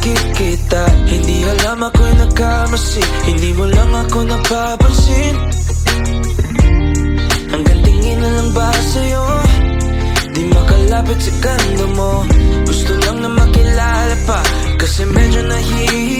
nakikita. Hindi alam ako'y nagkamasi. Hindi mo lang ako napapansin. Hanggang tingin na lang ba sa'yo? Di makalapit sa kanda mo. Gusto lang na makilala pa. Kasi medyo nahihiya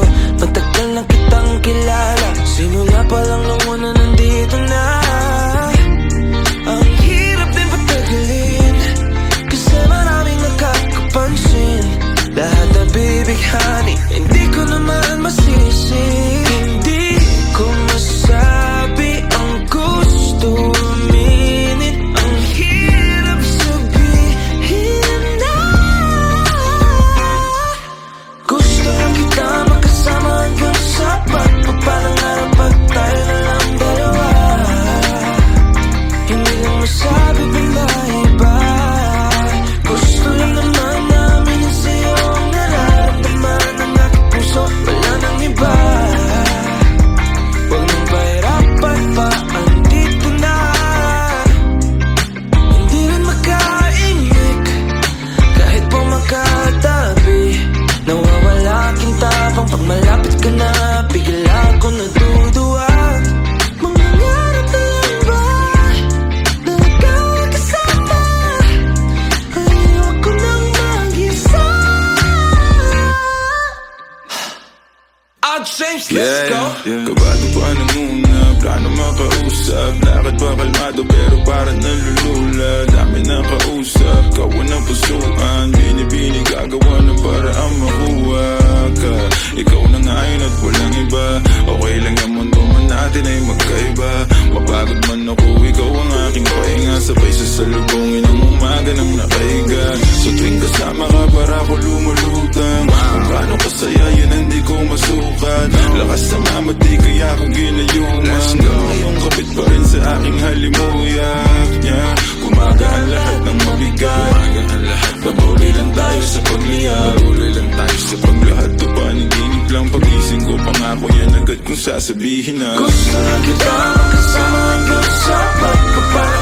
Change, let's go. Kabado pa ng una, plano makausap. Lakad pa kalmado pero parang nalulula Dami na kausap, kawan ng pusuan. Binibini gagawa ng paraan makuha ka. Ikaw na ngayon at walang iba. Okay lang yung mundo man natin ay magkaiba. Mapagod man ako, ikaw ang aking pahinga. Sabay sa salubungin ang umaga ng nakahiga Sa tuwing kasama ka para ako lumulutang. Kung gaano Lakas sa mama di kaya ako ginayuman Ngayong kapit pa rin sa aking halimuyak yeah. Gumagaan lahat ng mabigat. Pabuli lang tayo sa pagliyab Pabuli lang tayo sa paglahat to paniginip lang? Pagising ko pangako yan agad kung sasabihin na Gusto lang kita hanggang sa pagpapangarap